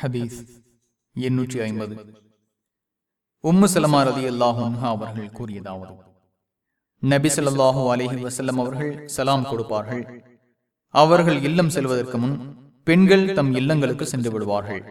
ஹதீஸ் எண்ணூற்றி ஐம்பது. உம்மு சலமா ரதி அல்லாஹா அவர்கள் கூறியதாவது நபி சொல்லாஹு அலஹி வசல்லம் அவர்கள் சலாம் கொடுப்பார்கள். அவர்கள் இல்லம் செல்வதற்கு முன் பெண்கள் தம் இல்லங்களுக்கு சென்று விடுவார்கள்.